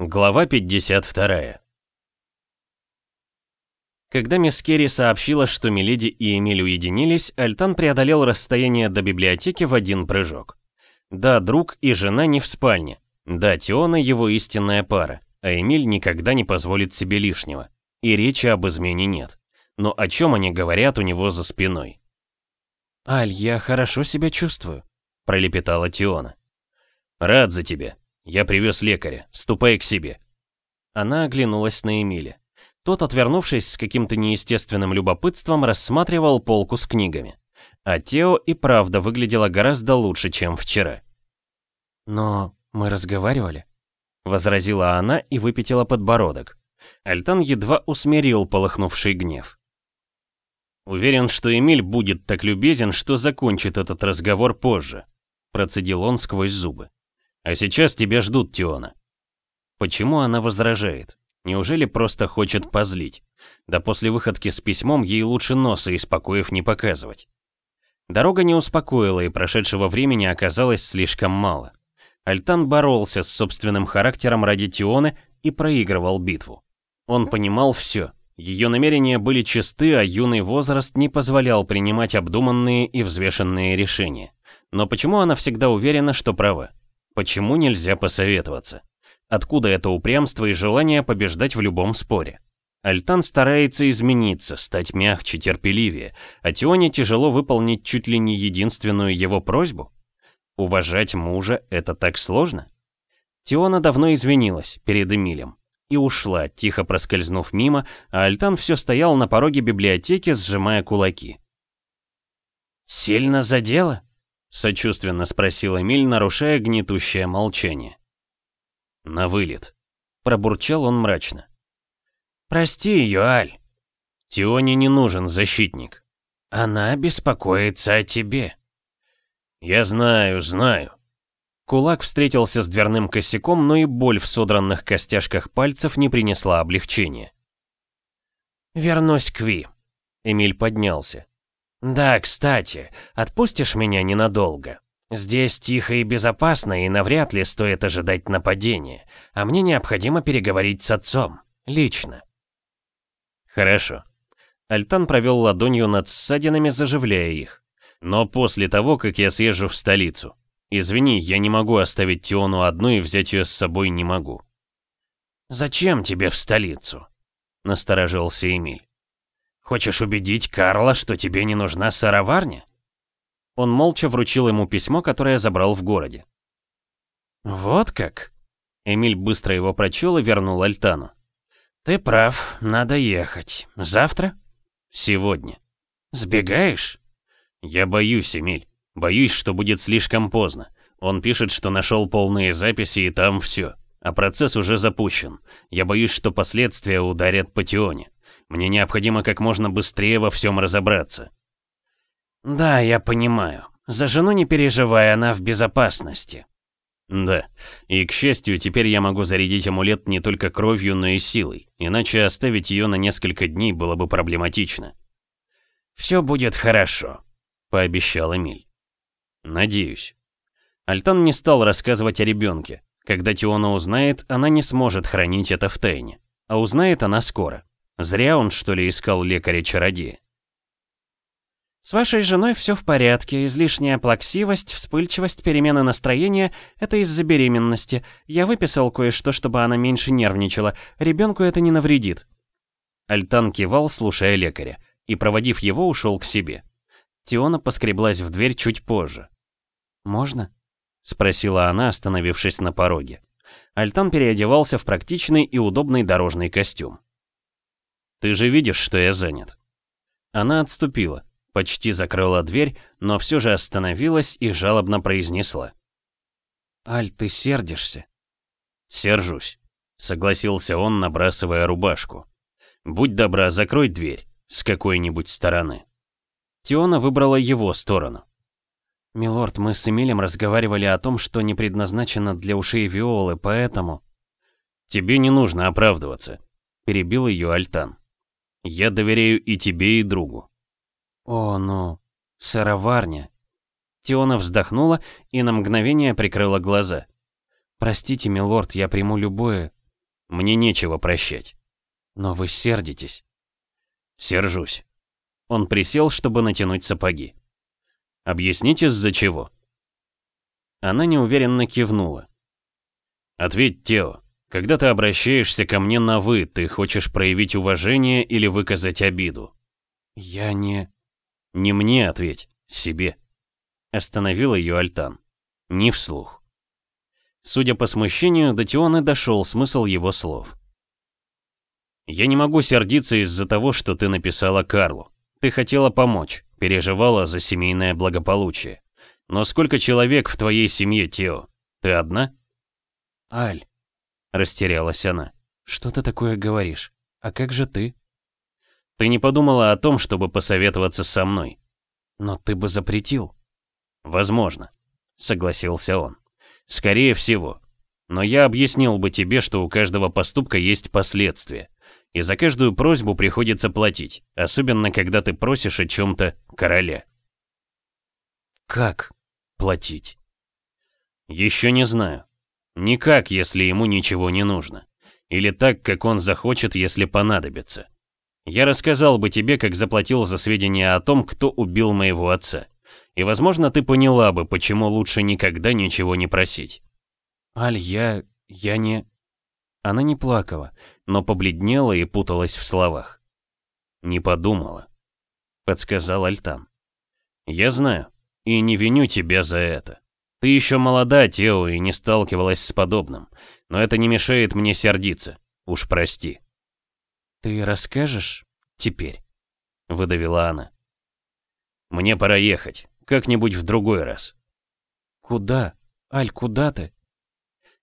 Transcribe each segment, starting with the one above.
Глава 52 Когда мисс Керри сообщила, что Миледи и Эмиль уединились, Альтан преодолел расстояние до библиотеки в один прыжок. Да, друг и жена не в спальне. Да, Теона его истинная пара, а Эмиль никогда не позволит себе лишнего. И речи об измене нет. Но о чем они говорят у него за спиной? «Аль, я хорошо себя чувствую», — пролепетала Тиона. «Рад за тебя. Я привез лекаря. Ступай к себе». Она оглянулась на Эмиля. Тот, отвернувшись с каким-то неестественным любопытством, рассматривал полку с книгами. А Тео и правда выглядела гораздо лучше, чем вчера. «Но мы разговаривали», — возразила она и выпятила подбородок. Альтан едва усмирил полыхнувший гнев. «Уверен, что Эмиль будет так любезен, что закончит этот разговор позже», процедил он сквозь зубы. «А сейчас тебя ждут, Тиона». Почему она возражает? Неужели просто хочет позлить? Да после выходки с письмом ей лучше носа из покоев не показывать. Дорога не успокоила, и прошедшего времени оказалось слишком мало. Альтан боролся с собственным характером ради Тионы и проигрывал битву. Он понимал все, ее намерения были чисты, а юный возраст не позволял принимать обдуманные и взвешенные решения. Но почему она всегда уверена, что права? Почему нельзя посоветоваться? Откуда это упрямство и желание побеждать в любом споре? Альтан старается измениться, стать мягче, терпеливее, а Тионе тяжело выполнить чуть ли не единственную его просьбу? Уважать мужа — это так сложно? Тиона давно извинилась перед Эмилем и ушла, тихо проскользнув мимо, а Альтан все стоял на пороге библиотеки, сжимая кулаки. «Сильно задело?» — сочувственно спросил Эмиль, нарушая гнетущее молчание. «На вылет», — пробурчал он мрачно. «Прости ее, Аль». «Тионе не нужен защитник». «Она беспокоится о тебе». «Я знаю, знаю», Кулак встретился с дверным косяком, но и боль в содранных костяшках пальцев не принесла облегчения. «Вернусь к Ви». Эмиль поднялся. «Да, кстати, отпустишь меня ненадолго? Здесь тихо и безопасно, и навряд ли стоит ожидать нападения, а мне необходимо переговорить с отцом, лично». «Хорошо». Альтан провел ладонью над ссадинами, заживляя их. «Но после того, как я съезжу в столицу, Извини, я не могу оставить Тиону одну и взять ее с собой не могу. Зачем тебе в столицу? Насторожился Эмиль. Хочешь убедить Карла, что тебе не нужна сыроварня? Он молча вручил ему письмо, которое забрал в городе. Вот как? Эмиль быстро его прочел и вернул Альтану. Ты прав, надо ехать. Завтра? Сегодня. Сбегаешь? Я боюсь, Эмиль. Боюсь, что будет слишком поздно. Он пишет, что нашел полные записи и там все. А процесс уже запущен. Я боюсь, что последствия ударят по Тионе. Мне необходимо как можно быстрее во всем разобраться. Да, я понимаю. За жену не переживай, она в безопасности. Да, и к счастью, теперь я могу зарядить амулет не только кровью, но и силой, иначе оставить ее на несколько дней было бы проблематично. «Все будет хорошо», — пообещал Эмиль. Надеюсь. Альтан не стал рассказывать о ребенке. Когда Тиона узнает, она не сможет хранить это в тайне. А узнает она скоро. Зря он, что ли, искал лекаря-чародея. С вашей женой все в порядке, излишняя плаксивость, вспыльчивость, перемены настроения — это из-за беременности. Я выписал кое-что, чтобы она меньше нервничала. Ребенку это не навредит. Альтан кивал, слушая лекаря, и, проводив его, ушел к себе. Тиона поскреблась в дверь чуть позже. «Можно?» — спросила она, остановившись на пороге. Альтан переодевался в практичный и удобный дорожный костюм. «Ты же видишь, что я занят». Она отступила, почти закрыла дверь, но все же остановилась и жалобно произнесла. «Аль, ты сердишься?» «Сержусь», — согласился он, набрасывая рубашку. «Будь добра, закрой дверь с какой-нибудь стороны». Тиона выбрала его сторону. «Милорд, мы с Эмилем разговаривали о том, что не предназначено для ушей Виолы, поэтому...» «Тебе не нужно оправдываться», — перебил ее Альтан. «Я доверяю и тебе, и другу». «О, ну, сыроварня». Тиона вздохнула и на мгновение прикрыла глаза. «Простите, милорд, я приму любое, Мне нечего прощать. Но вы сердитесь. Сержусь. Он присел, чтобы натянуть сапоги. Объясните, из-за чего? Она неуверенно кивнула. Ответь, Тео, когда ты обращаешься ко мне на «вы», ты хочешь проявить уважение или выказать обиду? Я не... Не мне ответь, себе. Остановил ее Альтан. Не вслух. Судя по смущению, до Теоны дошел смысл его слов. «Я не могу сердиться из-за того, что ты написала Карлу. Ты хотела помочь, переживала за семейное благополучие. Но сколько человек в твоей семье, Тео? Ты одна?» «Аль», — растерялась она, — «что ты такое говоришь? А как же ты?» «Ты не подумала о том, чтобы посоветоваться со мной?» «Но ты бы запретил». «Возможно», — согласился он. «Скорее всего. Но я объяснил бы тебе, что у каждого поступка есть последствия. И за каждую просьбу приходится платить, особенно когда ты просишь о чем-то короля». «Как платить?» «Еще не знаю. Никак, если ему ничего не нужно. Или так, как он захочет, если понадобится. Я рассказал бы тебе, как заплатил за сведения о том, кто убил моего отца. И, возможно, ты поняла бы, почему лучше никогда ничего не просить. Аль, я... я не... Она не плакала, но побледнела и путалась в словах. «Не подумала», — подсказал Альтан. «Я знаю, и не виню тебя за это. Ты еще молода, Тео, и не сталкивалась с подобным. Но это не мешает мне сердиться. Уж прости». «Ты расскажешь теперь?» — выдавила она. «Мне пора ехать. Как-нибудь в другой раз». «Куда? Аль, куда ты?»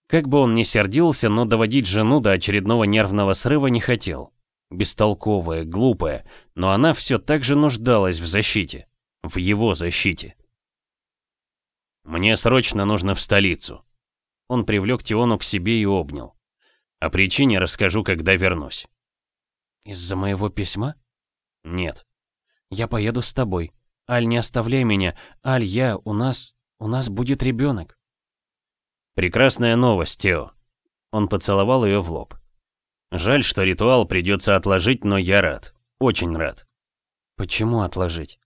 Как бы он ни сердился, но доводить жену до очередного нервного срыва не хотел. Бестолковая, глупая, но она все так же нуждалась в защите. В его защите. «Мне срочно нужно в столицу». Он привлек Тиону к себе и обнял. О причине расскажу, когда вернусь. «Из-за моего письма?» «Нет». «Я поеду с тобой. Аль, не оставляй меня. Аль, я, у нас, у нас будет ребенок». «Прекрасная новость, Тео». Он поцеловал ее в лоб. «Жаль, что ритуал придется отложить, но я рад. Очень рад». «Почему отложить?»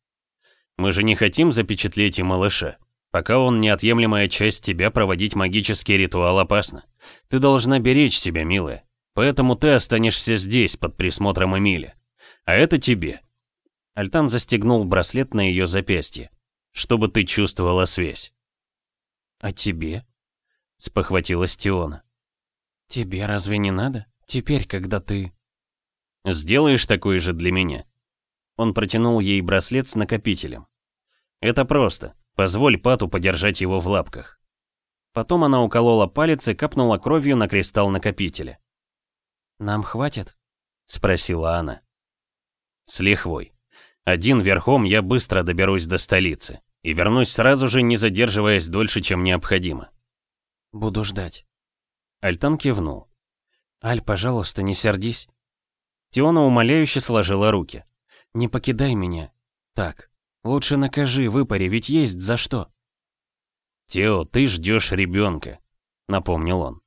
«Мы же не хотим запечатлеть и малыша. Пока он неотъемлемая часть тебя, проводить магический ритуал опасно. Ты должна беречь себя, милая. Поэтому ты останешься здесь, под присмотром Эмили. А это тебе». Альтан застегнул браслет на ее запястье. «Чтобы ты чувствовала связь». «А тебе?» — спохватилась Тиона. «Тебе разве не надо? Теперь, когда ты...» «Сделаешь такой же для меня?» Он протянул ей браслет с накопителем. «Это просто. Позволь Пату подержать его в лапках. Потом она уколола палец и капнула кровью на кристалл накопителя. «Нам хватит?» — спросила она. «С лихвой. Один верхом я быстро доберусь до столицы и вернусь сразу же, не задерживаясь дольше, чем необходимо». «Буду ждать». Альтан кивнул. «Аль, пожалуйста, не сердись». Тиона умоляюще сложила руки. «Не покидай меня. Так, Лучше накажи, выпари, ведь есть за что. Тео, ты ждешь ребенка, напомнил он.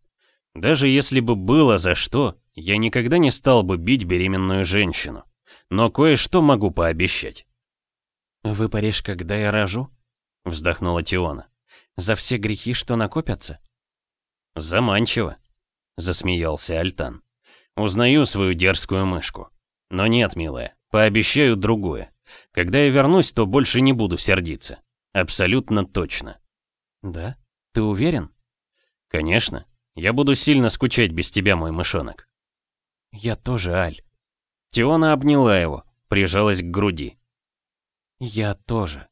Даже если бы было за что, я никогда не стал бы бить беременную женщину. Но кое-что могу пообещать. «Выпаришь, когда я рожу?» — вздохнула Тиона. «За все грехи, что накопятся?» «Заманчиво», — засмеялся Альтан. «Узнаю свою дерзкую мышку. Но нет, милая, пообещаю другое. Когда я вернусь, то больше не буду сердиться. Абсолютно точно. Да? Ты уверен? Конечно. Я буду сильно скучать без тебя, мой мышонок. Я тоже, Аль. Тиона обняла его, прижалась к груди. Я тоже.